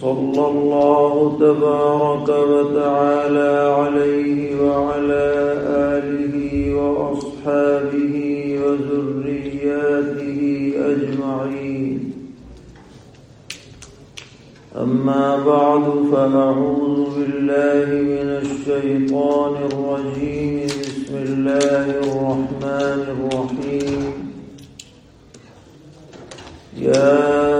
صلى الله تبارك وتعالى عليه وعلى آله وأصحابه وذرياته أجمعين. أما بعد فأعوذ بالله من الشيطان الرجيم. بسم الله الرحمن الرحيم. يا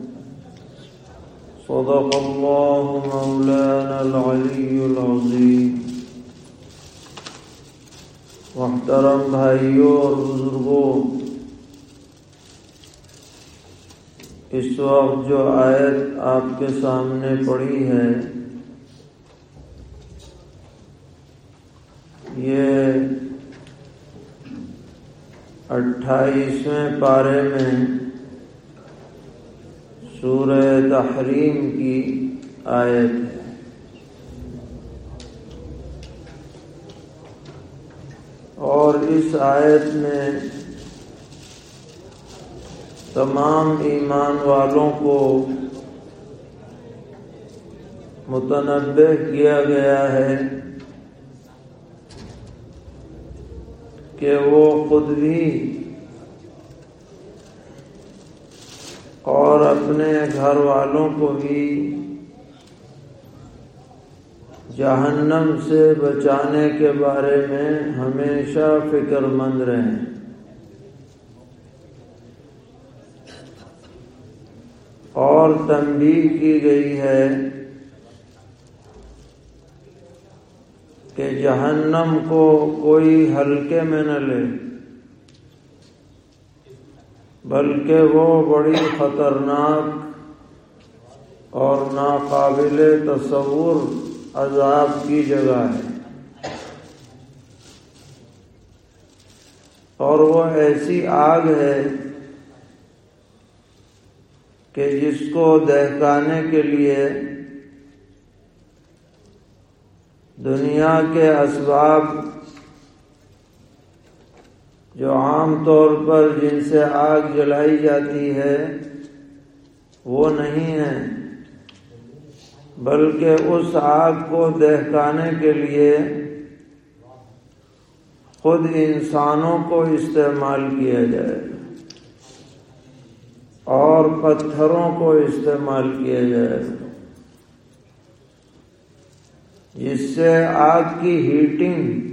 صدق الله مولانا العلي العظيم. محترم بھائیوں اور بزرگوں اس وقت جو آیت آپ کے سامنے پڑی ہے، یہ اٹھائیسویں پارے میں سورہ تحریم کی آیت ہے۔ اور اس آیت میں تمام ایمان والوں کو متنوع کیا گیا ہے کہ وہ خود بھی اور اپنے گھر والوں کو بھی جہنم سے بچانے کے بارے میں ہمیشہ فکر مند رہیں۔ اور تنبیہ کی گئی ہے کہ جہنم کو کوئی ہلکے میں نہ لے۔ بلکہ وہ بڑی خطرناک اور ناقابل تصور عذاب کی جگہ ہے۔ اور وہ ایسی آگ ہے کہ جس کو دہکانے کے لیے دنیا کے اسباب جو عام طور پر جن سے آگ جلائی جاتی ہے، وہ نہیں ہے بلکہ اس آگ کو دہکانے کے لیے خود انسانوں کو استعمال کیا جائے، اور پتھروں کو استعمال کیا جائے، جس سے آگ کی ہیٹنگ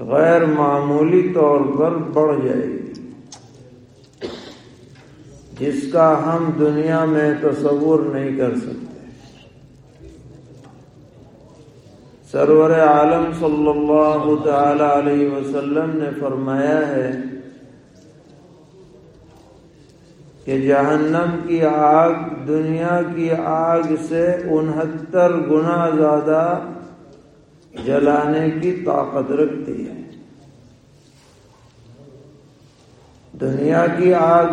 غیر معمولی طور پر بڑھ جائے گی۔ جس کا ہم دنیا میں تصور نہیں کر سکتے۔ سرور عالم صلی اللہ تعالی علیہ وسلم نے فرمایا ہے کہ جہنم کی آگ دنیا کی آگ سے انہتر گنا زیادہ جلانے کی طاقت رکھتی ہے۔ دنیا کی آگ،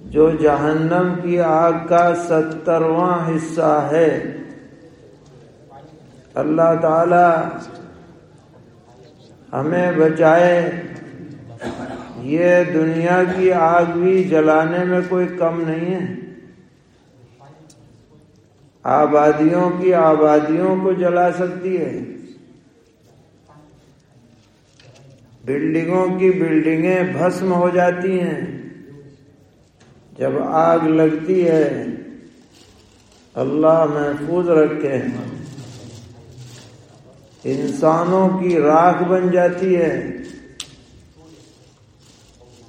جو جہنم کی آگ کا سترواں حصہ ہے۔ اللہ تعالی ہمیں بچائے، یہ دنیا کی آگ بھی جلانے میں کوئی کم نہیں ہے۔ آبادیوں کی آبادیوں کو جلا سکتی ہے۔ بلڈنگوں کی بلڈنگیں بھسم ہو جاتی ہیں۔ جب آگ لگتی ہے، اللہ محفوظ رکھے۔ انسانوں کی راکھ بن جاتی ہے۔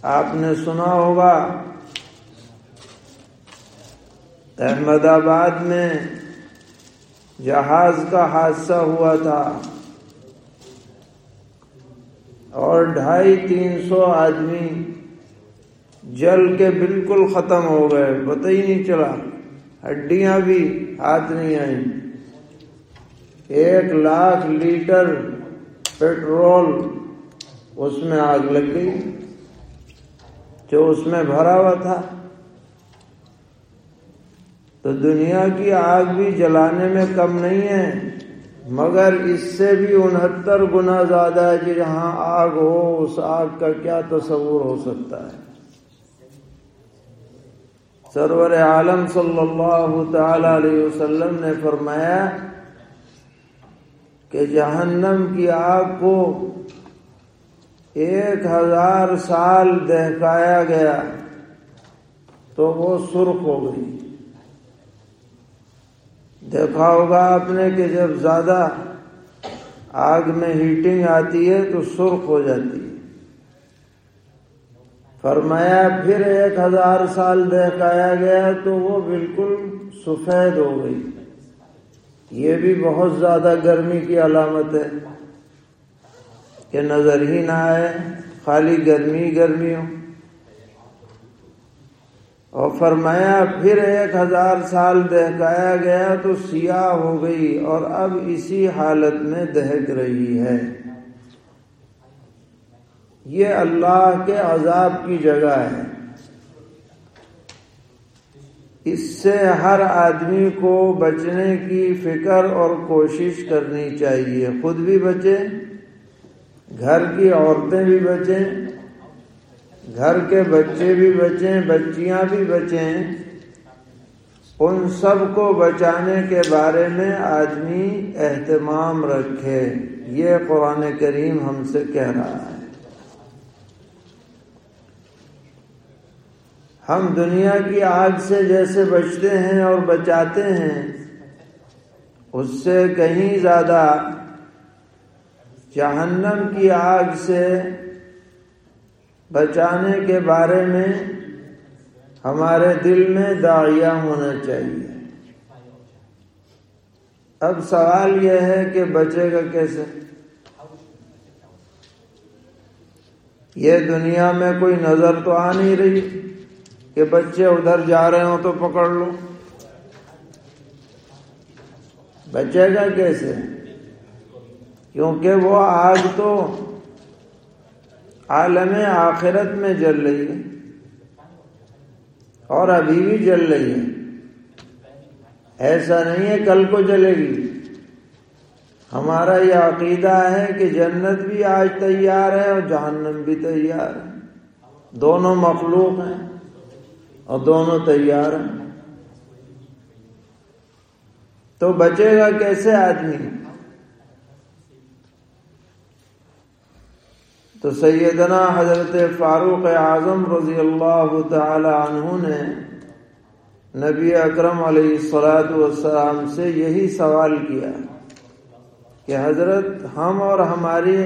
آپ نے سنا ہوگا، احمد آباد میں جہاز کا حادثہ ہوا تھا۔ اور ڈھائی تین سو آدمی جل کے بالکل ختم ہو گئے، پتہ ہی نہیں چلا۔ ہڈیاں بھی ہاتھ نہیں آئیں۔ ایک لاکھ لیٹر پیٹرول اس میں آگ لگ گئی، جو اس میں بھرا ہوا تھا۔ تو دنیا کی آگ بھی جلانے میں کم نہیں ہے۔ مگر اس سے بھی انہتر گنا زیادہ ہے کہ جہاں آگ ہو، اس آگ کا کیا تصور ہو سکتا ہے؟ سرور عالم صلی اللہ تعالی علیہ وسلم نے فرمایا کہ جہنم کی آگ کو ایک ہزار سال دہکایا گیا تو وہ سرخ ہو گئی۔ دیکھا ہوگا آپ نے کہ جب زیادہ آگ میں ہیٹنگ آتی ہے تو سرخ ہو جاتی ہے۔ فرمایا، پھر ایک ہزار سال دہکایا گیا تو وہ بالکل سفید ہو گئی۔ یہ بھی بہت زیادہ گرمی کی علامت ہے کہ نظر ہی نہ آئے، خالی گرمی گرمی ہو۔ اور فرمایا، پھر ایک ہزار سال دہکایا گیا تو سیاہ ہو گئی اور اب اسی حالت میں دہک رہی ہے۔ یہ اللہ کے عذاب کی جگہ ہے۔ اس سے ہر آدمی کو بچنے کی فکر اور کوشش کرنی چاہیے۔ خود بھی بچے گھر کی عورتیں بھی بچیں گھر کے بچے بھی بچیں، بچیاں بھی بچیں۔ ان سب کو بچانے کے بارے میں آدمی اہتمام رکھے۔ یہ قرآن کریم ہم سے کہہ رہا ہے۔ ہم دنیا کی آگ سے جیسے بچتے ہیں اور بچاتے ہیں، اس سے کہیں زیادہ جہنم کی آگ سے بچانے کے بارے میں ہمارے دل میں داعیہ ہونا چاہیے۔ اب سوال یہ ہے کہ بچے گا کیسے؟ یہ دنیا میں کوئی نظر تو آ نہیں رہی کہ بچے ادھر جا رہے ہوں تو پکڑ لو بچے گا کیسے؟ کیونکہ وہ آگ تو عالم آخرت میں جل رہی ہے اور ابھی بھی جل رہی ہے۔ ایسا نہیں ہے کل کو جلے گی۔ ہمارا یہ عقیدہ ہے کہ جنت بھی آج تیار ہے اور جہنم بھی تیار ہے۔ دونوں مخلوق ہیں اور دونوں تیار ہیں۔ تو بچے گا کیسے آدمی؟ تو سیدنا حضرت فاروق اعظم رضی اللہ تعالی عنہ نے نبی اکرم علیہ السلاۃ والسلام سے یہی سوال کیا کہ حضرت ہم اور ہماری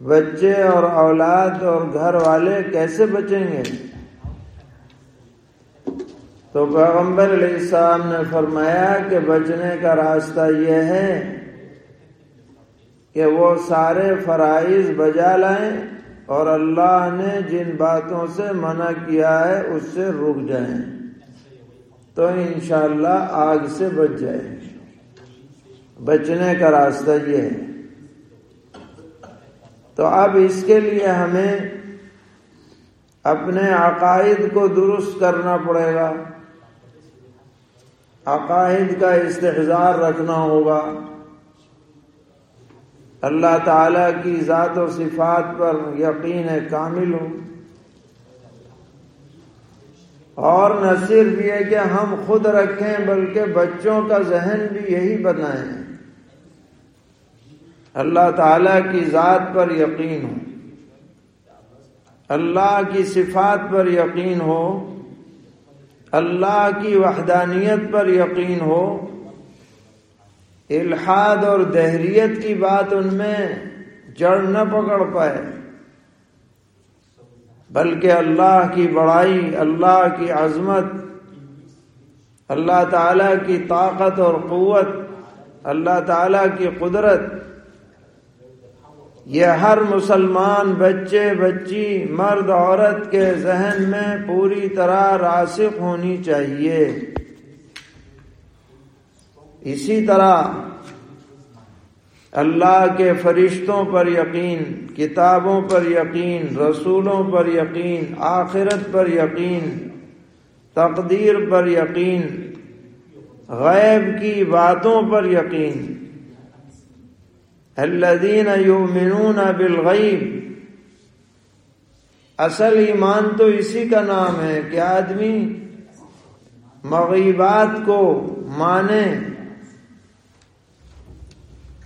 بچے اور اولاد اور گھر والے کیسے بچیں گے؟ تو پیغمبر علیہ السلام نے فرمایا کہ بچنے کا راستہ یہ ہے کہ وہ سارے فرائض بجا لائیں اور اللہ نے جن باتوں سے منع کیا ہے اس سے رک جائیں۔ تو انشاءاللہ آگ سے بچ جائیں۔ بچنے کا راستہ یہ ہے۔ تو اب اس کے لیے ہمیں اپنے عقائد کو درست کرنا پڑے گا۔ عقائد کا استحصار رکھنا ہوگا۔ اللہ تعالی کی ذات و صفات پر یقین کامل ہو اور نہ صرف یہ کہ ہم خود رکھیں، بلکہ بچوں کا ذہن بھی یہی بنائیں۔ اللہ تعالی کی ذات پر یقین ہو اللہ کی صفات پر یقین ہو۔ اللہ کی وحدانیت پر یقین ہو۔ الحاد اور دہریت کی بات ان میں جڑ نہ پکڑ پائے۔ بلکہ اللہ کی بڑائی، اللہ کی عظمت، اللہ تعالی کی طاقت اور قوت، اللہ تعالی کی قدرت، یہ ہر مسلمان بچے، بچی، مرد، عورت کے ذہن میں پوری طرح راسخ ہونی چاہیے۔ اسی طرح اللہ کے فرشتوں پر یقین، کتابوں پر یقین، رسولوں پر یقین، آخرت پر یقین، تقدیر پر یقین، غیب کی باتوں پر یقین۔ الذین یؤمنون بالغیب۔ اصل ایمان تو اسی کا نام ہے کہ آدمی مغیبات کو مانے۔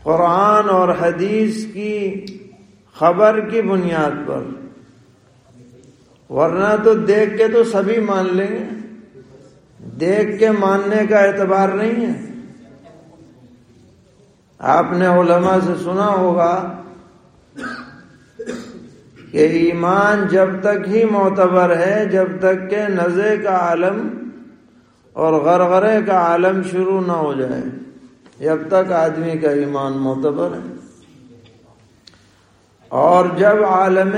قرآن اور حدیث کی خبر کی بنیاد پر۔ ورنہ تو دیکھ کے تو سبھی مان لیں گے۔ دیکھ کے ماننے کا اعتبار نہیں ہے۔ آپ نے علماء سے سنا ہوگا کہ ایمان جب تک ہی معتبر ہے، جب تک کہ نزے کا عالم اور غرغرے کا عالم شروع نہ ہو جائے۔ جب تک آدمی کا ایمان معتبر ہے۔ اور جب عالم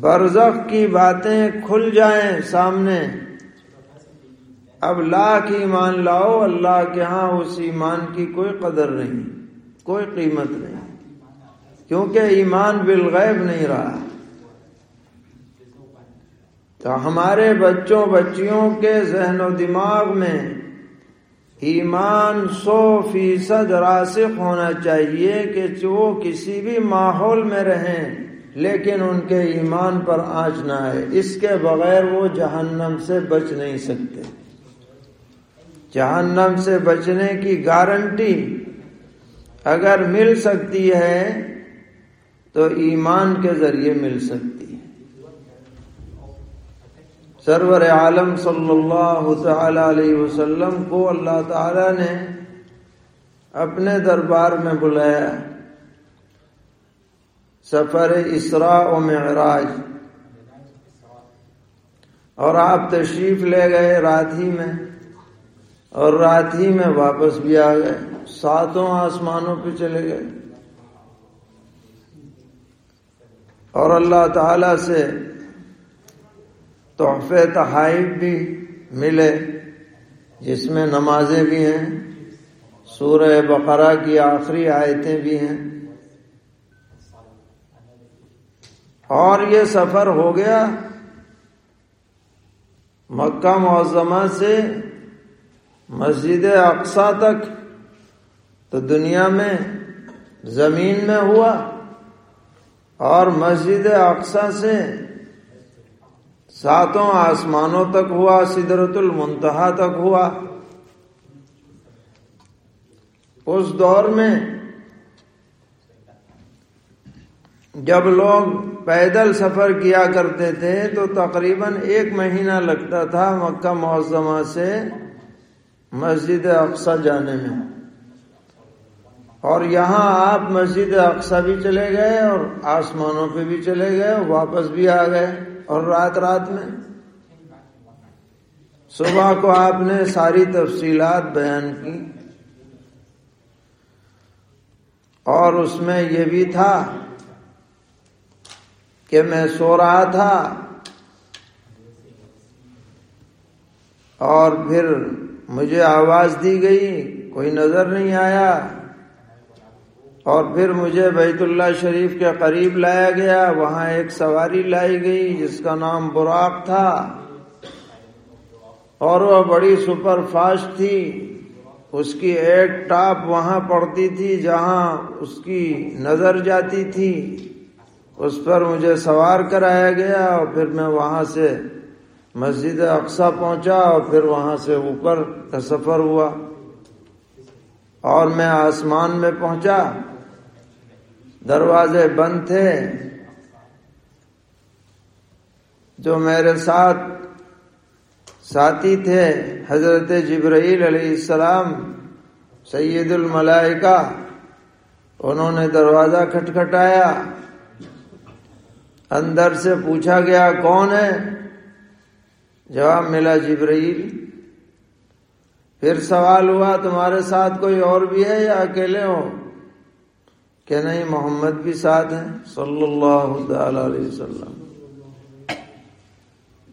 برزخ کی باتیں کھل جائیں سامنے، اب لاکھ ایمان لاؤ، اللہ کے ہاں اس ایمان کی کوئی قدر نہیں، کوئی قیمت نہیں۔ کیونکہ ایمان بالغیب نہیں رہا۔ تو ہمارے بچوں، بچیوں کے ذہن و دماغ میں ایمان سو فیصد راسخ ہونا چاہیے کہ وہ کسی بھی ماحول میں رہیں، لیکن ان کے ایمان پر آنچ نہ آئے۔ اس کے بغیر وہ جہنم سے بچ نہیں سکتے۔ جہنم سے بچنے کی گارنٹی اگر مل سکتی ہے، تو ایمان کے ذریعے مل سکتی۔ سرور عالم صلی اللہ تعالی علیہ وسلم کو اللہ تعالی نے اپنے دربار میں بلایا سفر اسراء و معراج اور آپ تشریف لے گئے رات ہی میں اور رات ہی میں واپس بھی آ گئے ساتوں آسمانوں پہ چلے گئے اور اللہ تعالی سے تحفے تحائف بھی ملے، جس میں نمازیں بھی ہیں، سورہ بقرہ کی آخری آیتیں بھی ہیں۔ اور یہ سفر ہو گیا مکہ معظمہ سے مسجد اقسا تک۔ تو دنیا میں زمین میں ہوا اور مسجد اقسا سے ساتوں آسمانوں تک ہوا سدرت المنتہا تک ہوا۔ اس دور میں جب لوگ پیدل سفر کیا کرتے تھے تو تقریباً ایک مہینہ لگتا تھا مکہ معظمہ سے مسجد اقسا جانے میں۔ اور یہاں آپ مسجد اقسا بھی چلے گئے اور آسمانوں پہ بھی چلے گئے اور واپس بھی آ گئے۔ اور رات رات میں؟ صبح کو آپ نے ساری تفصیلات بیان کی۔ اور اس میں یہ بھی تھا کہ میں سو رہا تھا۔ اور پھر مجھے آواز دی گئی، کوئی نظر نہیں آیا۔ اور پھر مجھے بیت اللہ شریف کے قریب لایا گیا، وہاں ایک سواری لائی گئی جس کا نام براق تھا۔ اور وہ بڑی سپر فاسٹ تھی۔ اس کی ایک ٹاپ وہاں پڑتی تھی جہاں اس کی نظر جاتی تھی۔ اس پر مجھے سوار کرایا گیا اور پھر میں وہاں سے مسجد اقسا پہنچا اور پھر وہاں سے اوپر کا سفر ہوا۔ اور میں آسمان میں پہنچا۔ دروازے بند تھے۔ جو میرے ساتھ ساتھی تھے، حضرت جبرائیل علیہ السلام، سید الملائکہ، انہوں نے دروازہ کھٹکھٹایا۔ اندر سے پوچھا گیا، کون ہے؟ جواب ملا، جبرائیل۔ پھر سوال ہوا، تمہارے ساتھ کوئی اور بھی ہے یا اکیلے ہو؟ کہ نہیں، محمد بھی ساتھ ہیں۔ صلی اللہ تعالی علیہ وسلم۔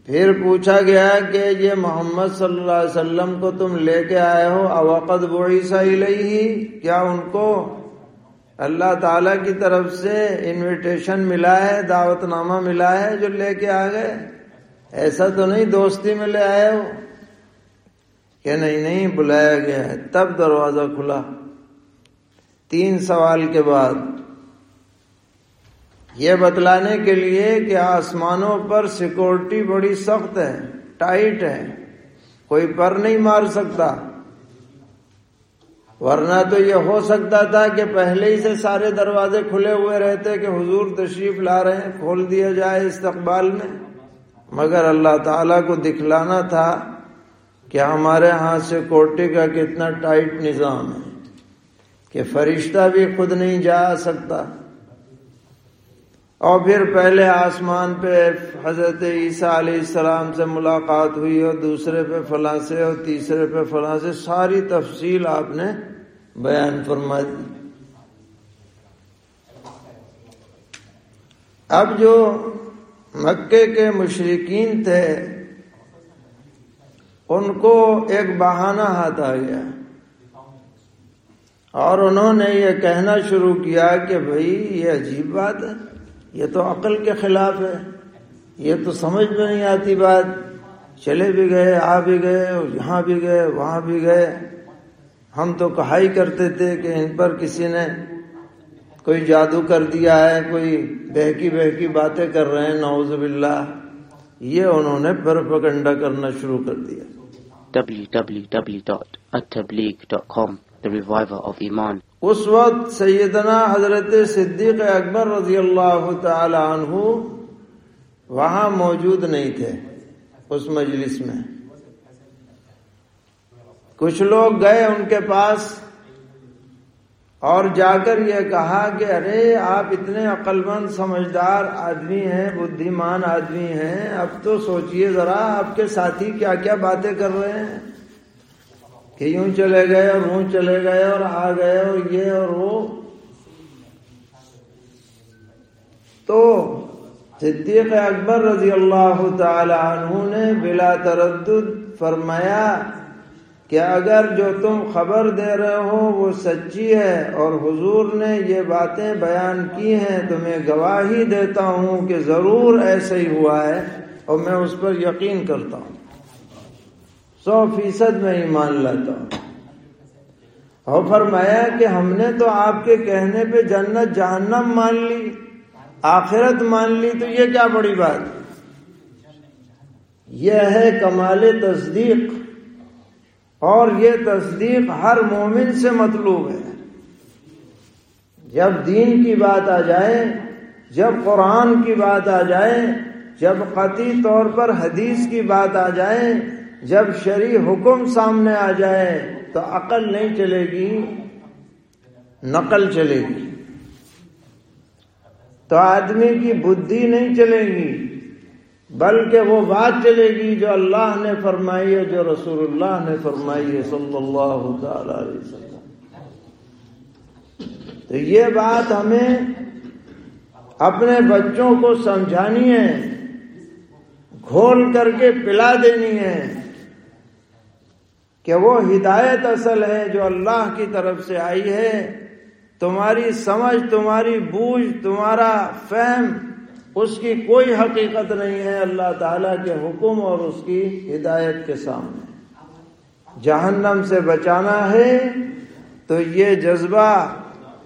پھر پوچھا گیا کہ یہ محمد صلی اللہ علیہ وسلم کو تم لے کے آئے ہو؟ اوقت بوئیسا ہی کیا ان کو؟ اللہ تعالی کی طرف سے انویٹیشن ملا ہے دعوت نامہ ملا ہے جو لے کے آ گئے؟ ایسا تو نہیں، دوستی میں لے آئے ہو؟ کہ نہیں نہیں بلایا گیا ہے۔ تب دروازہ کھلا۔ تین سوال کے بعد یہ بتلانے کے لیے کہ آسمانوں پر سیکورٹی بڑی سخت ہے، ٹائٹ ہے۔ کوئی پر نہیں مار سکتا۔ ورنہ تو یہ ہو سکتا تھا کہ پہلے ہی سے سارے دروازے کھلے ہوئے رہتے کہ حضور تشریف لا رہے ہیں، کھول دیا جائے استقبال میں۔ مگر اللہ تعالی کو دکھلانا تھا کہ ہمارے ہاں سے کوٹی کا کتنا ٹائٹ نظام ہے کہ فرشتہ بھی خود نہیں جا سکتا۔ اور پھر پہلے آسمان پہ حضرت عیسیٰ علیہ السلام سے ملاقات ہوئی اور دوسرے پہ فلاں سے اور تیسرے پہ فلاں سے ساری تفصیل آپ نے بیان فرما دی۔ اب جو مکے کے مشرقین تھے ان کو ایک بہانہ ہاتھ آ گیا۔ اور انہوں نے یہ کہنا شروع کیا کہ بھائی، یہ عجیب بات ہے۔ یہ تو عقل کے خلاف ہے۔ یہ تو سمجھ میں نہیں آتی بات۔ چلے بھی گئے، آ بھی گئے، یہاں بھی گئے، وہاں بھی گئے۔ ہم تو کہا ہی کرتے تھے کہ ان پر کسی نے کوئی جادو کر دیا ہے، کوئی بہکی بہکی باتیں کر رہے ہیں، نعوذ باللہ۔ یہ انہوں نے پر پکنڈا کرنا شروع کر دیا۔ www.attableek.com The Reviver of Iman. اس وقت سیدنا حضرت صدیق اکبر رضی اللہ تعالی عنہ وہاں موجود نہیں تھے اس مجلس میں۔ کچھ لوگ گئے ان کے پاس۔ اور جا کر یہ کہا کہ ارے آپ اتنے عقل مند سمجھدار آدمی ہیں، بدھیمان آدمی ہیں، اب تو سوچئے ذرا آپ کے ساتھی کیا کیا باتیں کر رہے ہیں؟ کہ یوں چلے گئے اور وہ چلے گئے اور آ گئے اور یہ اور وہ۔ تو صدیق اکبر رضی اللہ تعالی عنہ نے بلا تردد فرمایا کہ اگر جو تم خبر دے رہے ہو وہ سچی ہے اور حضور نے یہ باتیں بیان کی ہیں، تو میں گواہی دیتا ہوں کہ ضرور ایسا ہی ہوا ہے اور میں اس پر یقین کرتا ہوں۔ سو فیصد میں ایمان لاتا ہوں۔ اور فرمایا کہ ہم نے تو آپ کے کہنے پہ جنت جہنم مان لی، آخرت مان لی، تو یہ کیا بڑی بات یہ ہے کمال تصدیق۔ اور یہ تصدیق ہر مومن سے مطلوب ہے۔ جب دین کی بات آ جائے، جب قرآن کی بات آ جائے، جب قطعی طور پر حدیث کی بات آ جائے، جب شریع حکم سامنے آ جائے، تو عقل نہیں چلے گی، نقل چلے گی۔ تو آدمی کی بدھی نہیں چلے گی۔ بلکہ وہ بات چلے گی جو اللہ نے فرمائی ہے، جو رسول اللہ نے فرمائی ہے صلی اللہ تعالی علیہ وسلم۔ تو یہ بات ہمیں اپنے بچوں کو سمجھانی ہے گھول کر کے پلا دینی ہے کہ وہ ہدایت اصل ہے جو اللہ کی طرف سے آئی ہے۔ تمہاری سمجھ، تمہاری بوجھ، تمہارا فہم اس کی کوئی حقیقت نہیں ہے اللہ تعالی کے حکم اور اس کی ہدایت کے سامنے۔ جہنم سے بچانا ہے تو یہ جذبہ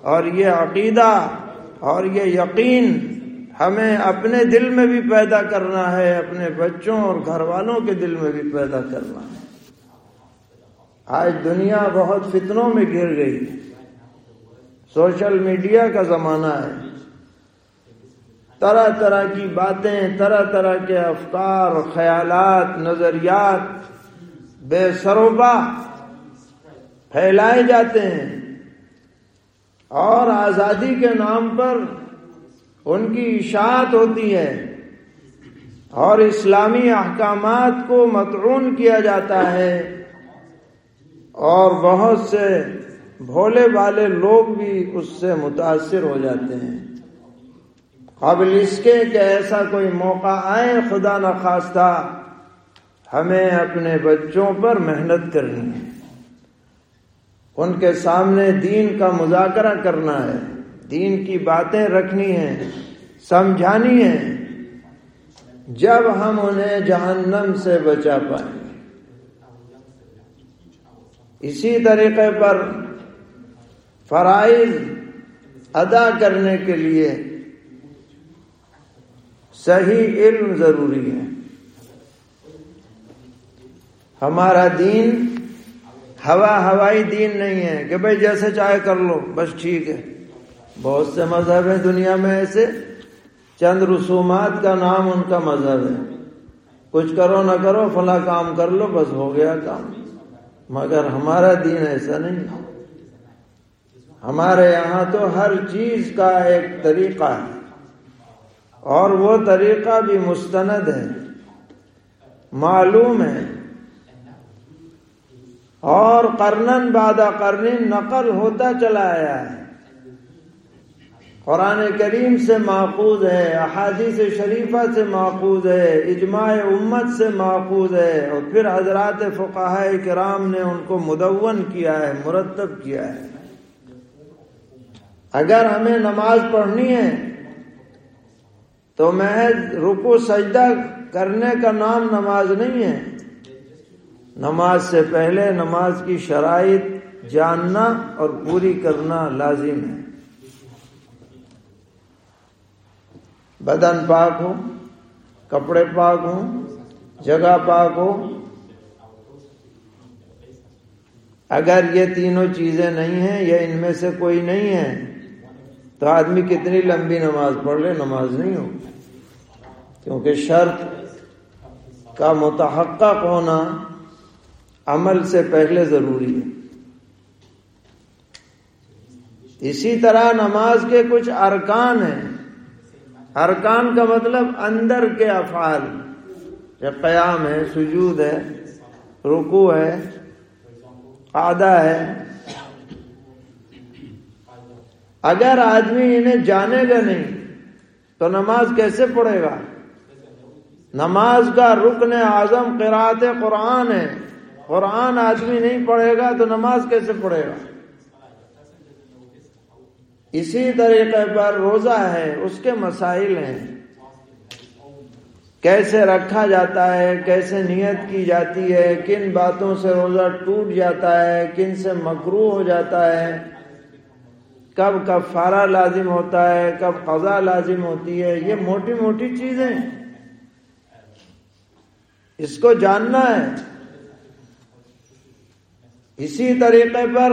اور یہ عقیدہ اور یہ یقین ہمیں اپنے دل میں بھی پیدا کرنا ہے، اپنے بچوں اور گھر والوں کے دل میں بھی پیدا کرنا ہے۔ آج دنیا بہت فتنوں میں گر گئی۔ سوشل میڈیا کا زمانہ ہے۔ طرح طرح کی باتیں، طرح طرح کے افکار، خیالات، نظریات بے سروبا پھیلائے جاتے ہیں۔ اور آزادی کے نام پر ان کی اشاعت ہوتی ہے اور اسلامی احکامات کو متعون کیا جاتا ہے۔ اور بہت سے بھولے والے لوگ بھی اس سے متاثر ہو جاتے ہیں۔ قابل اس کے کہ ایسا کوئی موقع آئے، خدا نخواستہ ہمیں اپنے بچوں پر محنت کرنی ہے۔ ان کے سامنے دین کا مذاکرہ کرنا ہے، دین کی باتیں رکھنی ہیں، سمجھانی ہیں۔ جب ہم انہیں جہنم سے بچا پائیں اسی طریقے پر فرائض ادا کرنے کے لیے صحیح علم ضروری ہے۔ ہمارا دین ہوا ہوائی دین نہیں ہے کہ بھائی جیسے چاہے کر لو، بس ٹھیک ہے۔ بہت سے مذہب ہیں دنیا میں ایسے۔ چند رسومات کا نام ان کا مذہب ہے۔ کچھ کرو نہ کرو، فلاں کام کر لو، بس ہو گیا کام۔ مگر ہمارا دین ایسا نہیں ہمارے یہاں تو ہر چیز کا ایک طریقہ ہے۔ اور وہ طریقہ بھی مستند ہے، معلوم ہے۔ اور کرنن بادہ کرنن نقل ہوتا چلا آیا ہے۔ قرآن کریم سے معقوض ہے، احادیث شریفہ سے معقوض ہے، اجماع امت سے معقوض ہے۔ اور پھر حضرات فقاہ کرام نے ان کو مدون کیا ہے، مرتب کیا ہے۔ اگر ہمیں نماز پڑھنی ہے تو محض رکو سجدہ کرنے کا نام نماز نہیں ہے۔ نماز سے پہلے نماز کی شرائط جاننا اور پوری کرنا لازم ہے۔ بدن پاک ہو، کپڑے پاک ہوں، جگہ پاک ہو۔ اگر یہ تینوں چیزیں نہیں ہیں یا ان میں سے کوئی نہیں ہے، تو آدمی کتنی لمبی نماز پڑھ لے، نماز نہیں ہو۔ کیونکہ شرط کا متحقق ہونا عمل سے پہلے ضروری ہے۔ اسی طرح نماز کے کچھ ارکان ہیں۔ ارکان کا مطلب اندر کے افعال۔ قیام ہے، سجود ہے رکو ہے آدھا ہے۔ اگر آدمی انہیں جانے گا نہیں تو نماز کیسے پڑھے گا؟ نماز کا رکن اعظم قرآت قرآن ہے۔ قرآن آدمی نہیں پڑھے گا تو نماز کیسے پڑھے گا؟ اسی طریقے پر روزہ ہے، اس کے مسائل ہیں۔ کیسے رکھا جاتا ہے، کیسے نیت کی جاتی ہے، کن باتوں سے روزہ ٹوٹ جاتا ہے، کن سے مکرو ہو جاتا ہے۔ کب کفارہ لازم ہوتا ہے، کب قضا لازم ہوتی ہے، یہ موٹی موٹی چیزیں۔ اس کو جاننا ہے۔ اسی طریقے پر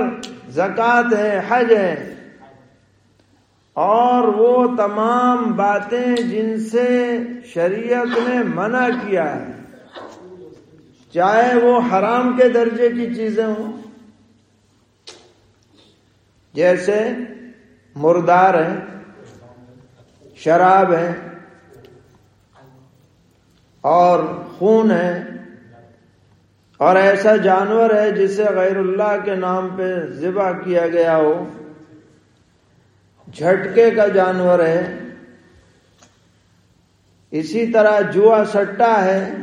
زکوٰۃ ہے، حج ہے۔ اور وہ تمام باتیں جن سے شریعت نے منع کیا ہے، چاہے وہ حرام کے درجے کی چیزیں ہوں۔ جیسے مردار ہیں، شراب ہے اور خون ہے اور ایسا جانور ہے جسے غیر اللہ کے نام پہ ذبح کیا گیا ہو۔ جھٹکے کا جانور ہے۔ اسی طرح جوا سٹا ہے۔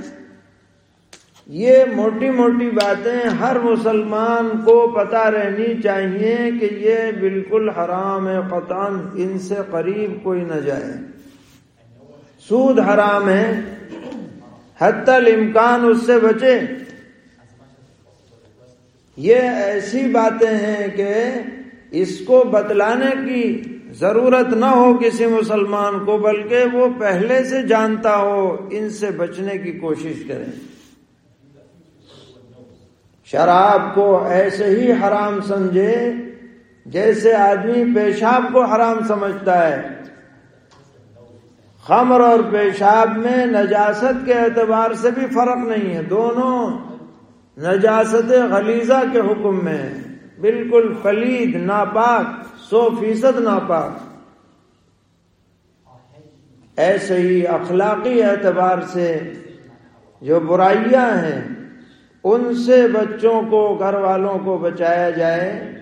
یہ موٹی موٹی باتیں ہر مسلمان کو پتا رہنی چاہیے کہ یہ بالکل حرام ہے۔ قطان ان سے قریب کوئی نہ جائے۔ سود حرام ہے۔ حتی الامکان اس سے بچے۔ یہ ایسی باتیں ہیں کہ اس کو بتلانے کی ضرورت نہ ہو کسی مسلمان کو، بلکہ وہ پہلے سے جانتا ہو، ان سے بچنے کی کوشش کریں شراب کو ایسے ہی حرام سمجھے جیسے آدمی پیشاب کو حرام سمجھتا ہے۔ خمر اور پیشاب میں نجاست کے اعتبار سے بھی فرق نہیں ہے۔ دونوں نجاست غلیزہ کے حکم میں بالکل پلید ناپاک، سو فیصد ناپاک۔ ایسے ہی اخلاقی اعتبار سے جو برائیاں ہیں، ان سے بچوں کو، گھر والوں کو بچایا جائے،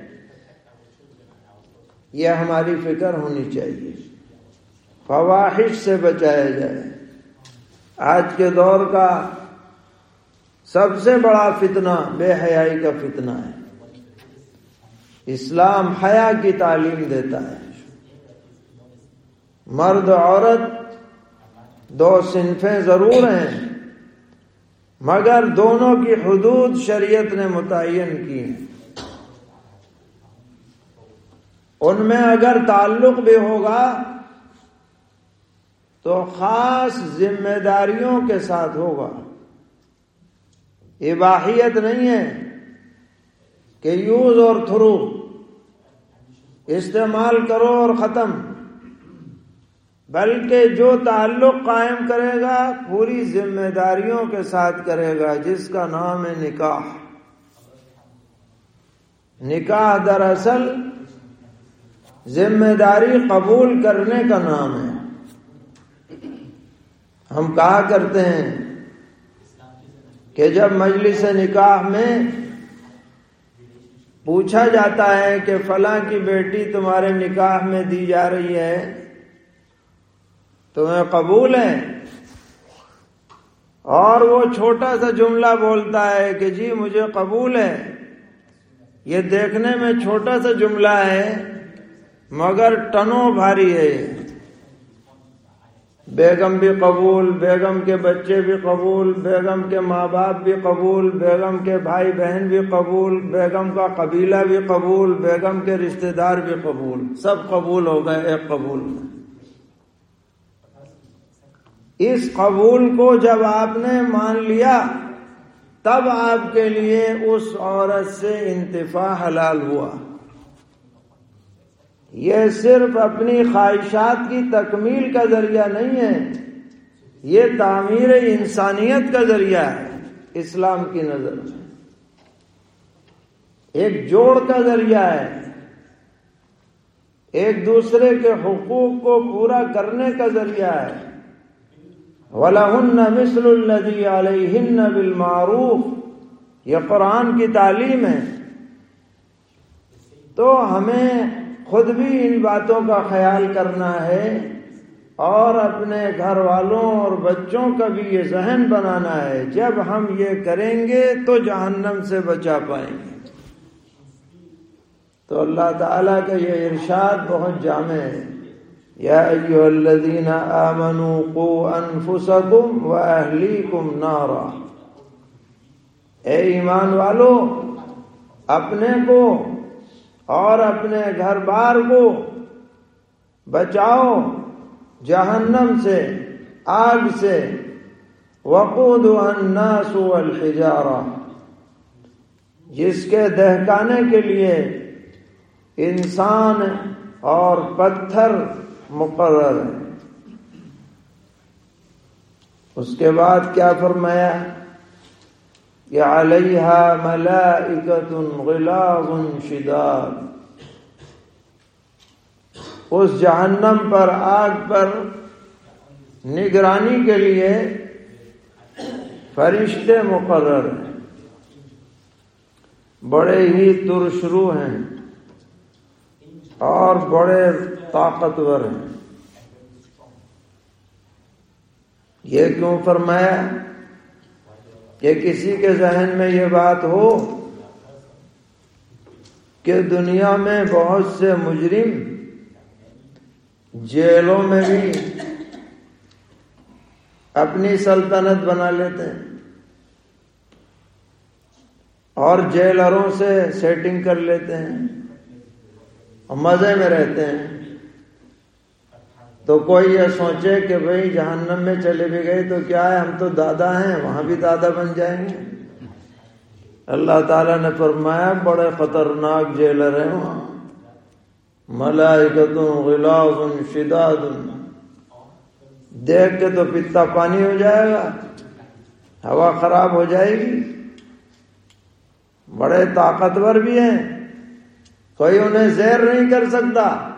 یہ ہماری فکر ہونی چاہیے۔ فواہش سے بچایا جائے آج کے دور کا سب سے بڑا فتنہ، بے حیائی کا فتنہ ہے۔ اسلام حیا کی تعلیم دیتا ہے۔ مرد، عورت دو صنفیں ضرور ہیں، مگر دونوں کی حدود شریعت نے متعین کی ہیں۔ ان میں اگر تعلق بھی ہوگا تو خاص ذمہ داریوں کے ساتھ ہوگا۔ اباہیت نہیں ہے کہ یوز اور تھرو۔ استعمال کرو اور ختم۔ بلکہ جو تعلق قائم کرے گا، پوری ذمہ داریوں کے ساتھ کرے گا، جس کا نام ہے نکاح۔ نکاح دراصل ذمہ داری قبول کرنے کا نام ہے۔ ہم کہا کرتے ہیں کہ جب مجلس نکاح میں پوچھا جاتا ہے کہ فلاں کی بیٹی تمہارے نکاح میں دی جا رہی ہے، تمہیں قبول ہے؟ اور وہ چھوٹا سا جملہ بولتا ہے کہ جی مجھے قبول ہے۔ یہ دیکھنے میں چھوٹا سا جملہ ہے، مگر ٹنو بھاری ہے۔ بیگم بھی قبول، بیگم کے بچے بھی قبول، بیگم کے ماں باپ بھی قبول، بیگم کے بھائی بہن بھی قبول، بیگم کا قبیلہ بھی قبول، بیگم کے رشتہ دار بھی قبول، سب قبول ہو گئے، ایک قبول۔ میں اس قبول کو جب آپ نے مان لیا، تب آپ کے لیے اس عورت سے انتفاع حلال ہوا۔ یہ صرف اپنی خواہشات کی تکمیل کا ذریعہ نہیں ہے، یہ تعمیر انسانیت کا ذریعہ ہے، اسلام کی نظر میں۔ ایک جوڑ کا ذریعہ ہے، ایک دوسرے کے حقوق کو پورا کرنے کا ذریعہ ہے۔ وَلَهُنَّ مِثْلُ الَّذِي عَلَيْهِنَّ بِالْمَعْرُوفِ۔ یہ قرآن کی تعلیم ہے۔ تو ہمیں خود بھی ان باتوں کا خیال کرنا ہے اور اپنے گھر والوں اور بچوں کا بھی یہ ذہن بنانا ہے، جب ہم یہ کریں گے تو جہنم سے بچا پائیں گے۔ تو اللہ تعالیٰ کا یہ ارشاد بہت جامع ہے۔ یا ایوہ الذین آمنوا قو انفسکم و اہلیکم نارا۔ اے ایمان والو، اپنے کو اور اپنے گھر بار کو بچاؤ جہنم سے، آگ سے۔ وقود الناس والحجارہ۔ جس کے دہکانے کے لیے انسان اور پتھر مقرر ہے اس کے بعد کیا فرمایا؟ کہ علیہ ملائکت غلاظ شداد۔ اس جہنم پر، آگ پر نگرانی کے لیے فرشتے مقرر ہیں۔ بڑے ہی ترشرو ہیں اور بڑے طاقتور ہیں۔ یہ کیوں فرمایا؟ کہ کسی کے ذہن میں یہ بات ہو کہ دنیا میں بہت سے مجرم جیلوں میں بھی اپنی سلطنت بنا لیتے ہیں اور جیلروں سے سیٹنگ کر لیتے ہیں اور مزے میں رہتے ہیں۔ تو کوئی یہ سوچے کہ بھئی جہنم میں چلے بھی گئے تو کیا ہے؟ ہم تو دادا ہیں، وہاں بھی دادا بن جائیں گے۔ اللہ تعالیٰ نے فرمایا، بڑے خطرناک جیلر ہیں وہاں۔ ملائکت غلاظ شداد دیکھ کے تو پتا پانی ہو جائے گا، ہوا خراب ہو جائے گی۔ بڑے طاقتور بھی ہیں، کوئی انہیں زیر نہیں کر سکتا۔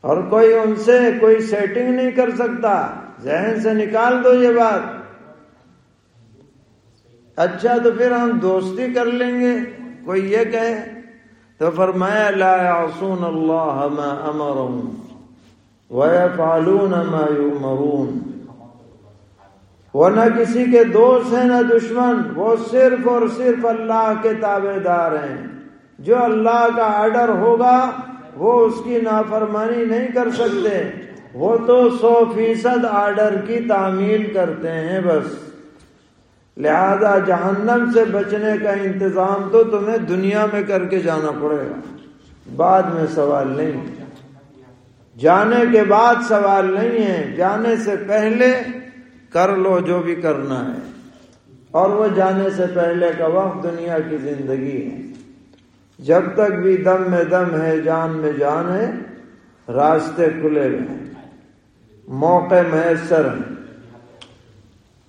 اور کوئی ان سے کوئی سیٹنگ نہیں کر سکتا۔ ذہن سے نکال دو یہ بات۔ اچھا تو پھر ہم دوستی کر لیں گے۔ کوئی یہ کہے تو فرمایا، لا يعصون اللہ ما امرهم ويفعلون ما يؤمرون۔ وہ نہ کسی کے دوست ہیں، نہ دشمن۔ وہ صرف اور صرف اللہ کے تابے دار ہیں۔ جو اللہ کا آرڈر ہوگا وہ اس کی نافرمانی نہیں کر سکتے۔ وہ تو سو فیصد آرڈر کی تعمیل کرتے ہیں بس۔ لہذا جہنم سے بچنے کا انتظام تو تمہیں دنیا میں کر کے جانا پڑے گا۔ بعد میں سوال نہیں۔ جانے کے بعد سوال نہیں ہے۔ جانے سے پہلے کر لو جو بھی کرنا ہے۔ اور وہ جانے سے پہلے کا وقت دنیا کی زندگی ہے۔ جب تک بھی دم میں دم ہے، جان میں جان ہے، راستے کھلے ہوئے ہیں موقع میسر ہیں۔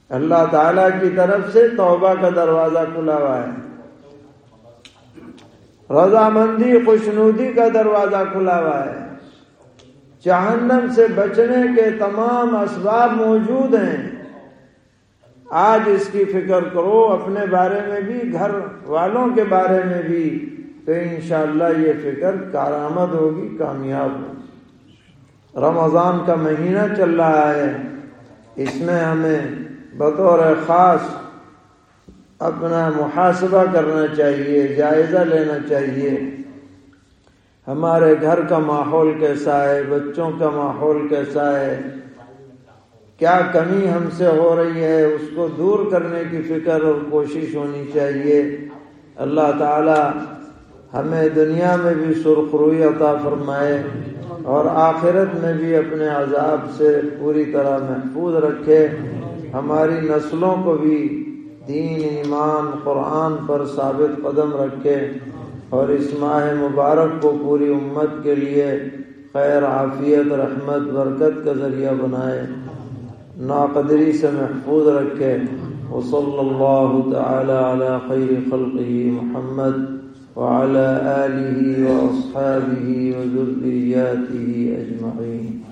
اللہ تعالی کی طرف سے توبہ کا دروازہ کھلا ہوا ہے۔ رضامندی، خوشنودی کا دروازہ کھلا ہوا ہے۔ جہنم سے بچنے کے تمام اسباب موجود ہیں۔ آج اس کی فکر کرو، اپنے بارے میں بھی، گھر والوں کے بارے میں بھی۔ تو انشاءاللہ یہ فکر کارآمد ہوگی، کامیاب ہوگی۔ رمضان کا مہینہ چل رہا ہے۔ اس میں ہمیں بطور خاص اپنا محاسبہ کرنا چاہیے، جائزہ لینا چاہیے۔ ہمارے گھر کا ماحول کیسا ہے، بچوں کا ماحول کیسا ہے؟ کیا کمی ہم سے ہو رہی ہے؟ اس کو دور کرنے کی فکر اور کوشش ہونی چاہیے۔ اللہ تعالی ہمیں دنیا میں بھی سرخ روئی عطا فرمائے اور آخرت میں بھی اپنے عذاب سے پوری طرح محفوظ رکھے۔ ہماری نسلوں کو بھی دین، ایمان، قرآن پر ثابت قدم رکھے اور اس ماہ مبارک کو پوری امت کے لیے خیر، عافیت، رحمت، برکت کا ذریعہ بنائے۔ ناقدری سے محفوظ رکھے۔ وصلی اللہ تعالی علی خیر خلقه محمد۔ وعلى آله وأصحابه وذرياته أجمعين.